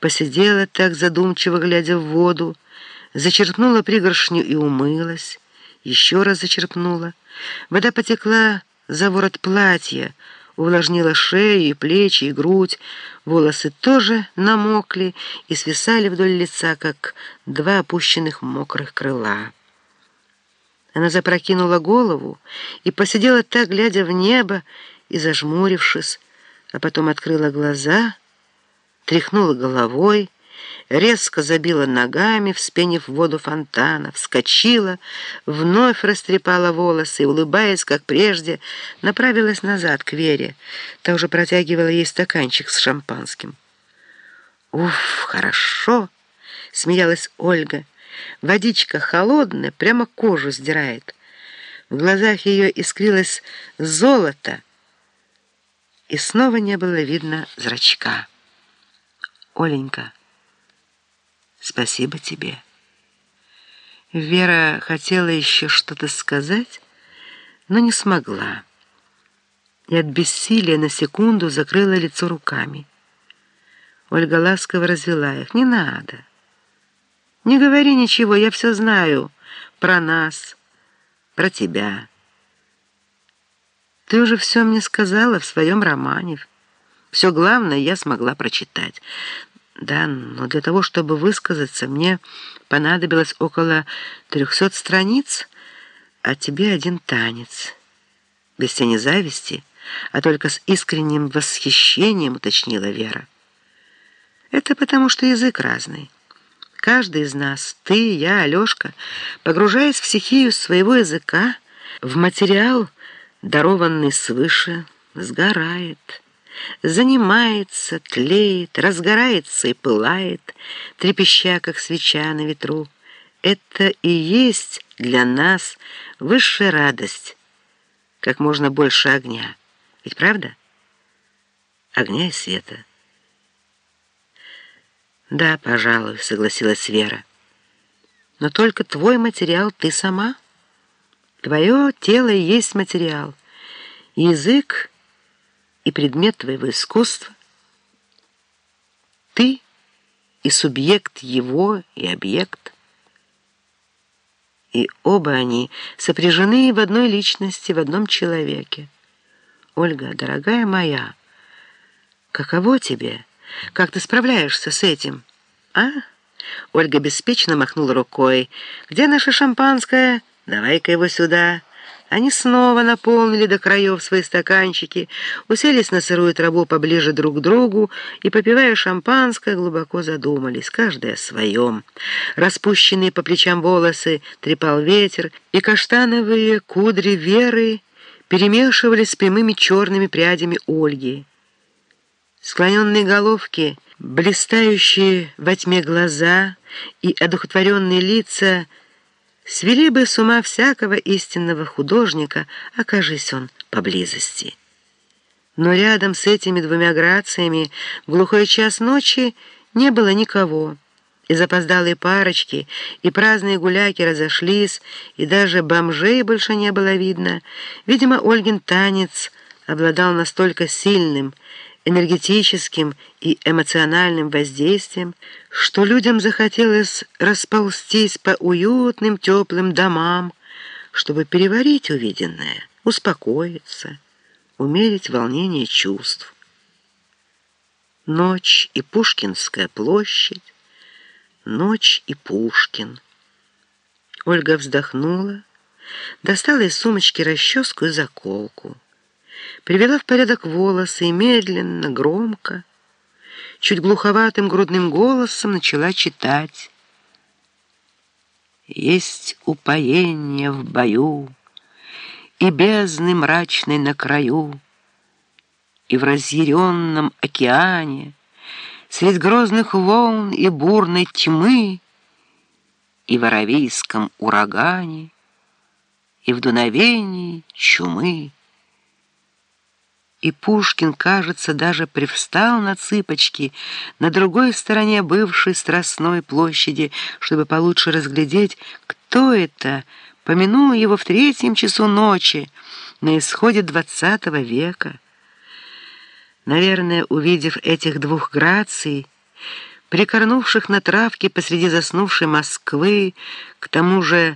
посидела так задумчиво, глядя в воду, зачерпнула пригоршню и умылась, еще раз зачерпнула. Вода потекла за ворот платья, увлажнила шею и плечи, и грудь. Волосы тоже намокли и свисали вдоль лица, как два опущенных мокрых крыла. Она запрокинула голову и посидела так, глядя в небо и зажмурившись, а потом открыла глаза, тряхнула головой, резко забила ногами, вспенив воду фонтана, вскочила, вновь растрепала волосы и, улыбаясь, как прежде, направилась назад к Вере. Та уже протягивала ей стаканчик с шампанским. «Уф, хорошо!» — смеялась Ольга. «Водичка холодная, прямо кожу сдирает». В глазах ее искрилось золото, и снова не было видно зрачка. «Оленька!» Спасибо тебе. Вера хотела еще что-то сказать, но не смогла. И от бессилия на секунду закрыла лицо руками. Ольга ласково развела их. «Не надо. Не говори ничего, я все знаю. Про нас, про тебя. Ты уже все мне сказала в своем романе. Все главное я смогла прочитать. Да, но для того, чтобы высказаться, мне понадобилось около трехсот страниц, а тебе один танец. Без тени зависти, а только с искренним восхищением, уточнила Вера. Это потому, что язык разный. Каждый из нас, ты, я, Алешка, погружаясь в стихию своего языка, в материал, дарованный свыше, сгорает занимается, тлеет, разгорается и пылает, трепеща, как свеча на ветру. Это и есть для нас высшая радость, как можно больше огня. Ведь правда? Огня и света. «Да, пожалуй», — согласилась Вера. «Но только твой материал ты сама. Твое тело есть материал. Язык — и предмет твоего искусства. Ты и субъект его, и объект. И оба они сопряжены в одной личности, в одном человеке. Ольга, дорогая моя, каково тебе? Как ты справляешься с этим? А? Ольга беспечно махнула рукой. Где наше шампанское? Давай-ка его сюда. Они снова наполнили до краев свои стаканчики, уселись на сырую траву поближе друг к другу и, попивая шампанское, глубоко задумались, каждый о своем. Распущенные по плечам волосы трепал ветер, и каштановые кудри Веры перемешивались с прямыми черными прядями Ольги. Склоненные головки, блистающие во тьме глаза и одухотворенные лица — свели бы с ума всякого истинного художника, окажись он поблизости. Но рядом с этими двумя грациями в глухой час ночи не было никого, и запоздалые парочки, и праздные гуляки разошлись, и даже бомжей больше не было видно. Видимо, Ольгин танец обладал настолько сильным, энергетическим и эмоциональным воздействием, что людям захотелось расползтись по уютным теплым домам, чтобы переварить увиденное, успокоиться, умерить волнение чувств. Ночь и Пушкинская площадь, ночь и Пушкин. Ольга вздохнула, достала из сумочки расческу и заколку привела в порядок волосы и медленно, громко, чуть глуховатым грудным голосом начала читать. Есть упоение в бою, И бездны мрачной на краю, И в разъяренном океане, Средь грозных волн и бурной тьмы, И в аравийском урагане, И в дуновении чумы. И Пушкин, кажется, даже привстал на цыпочки на другой стороне бывшей Страстной площади, чтобы получше разглядеть, кто это помянул его в третьем часу ночи на исходе двадцатого века. Наверное, увидев этих двух граций, прикорнувших на травке посреди заснувшей Москвы, к тому же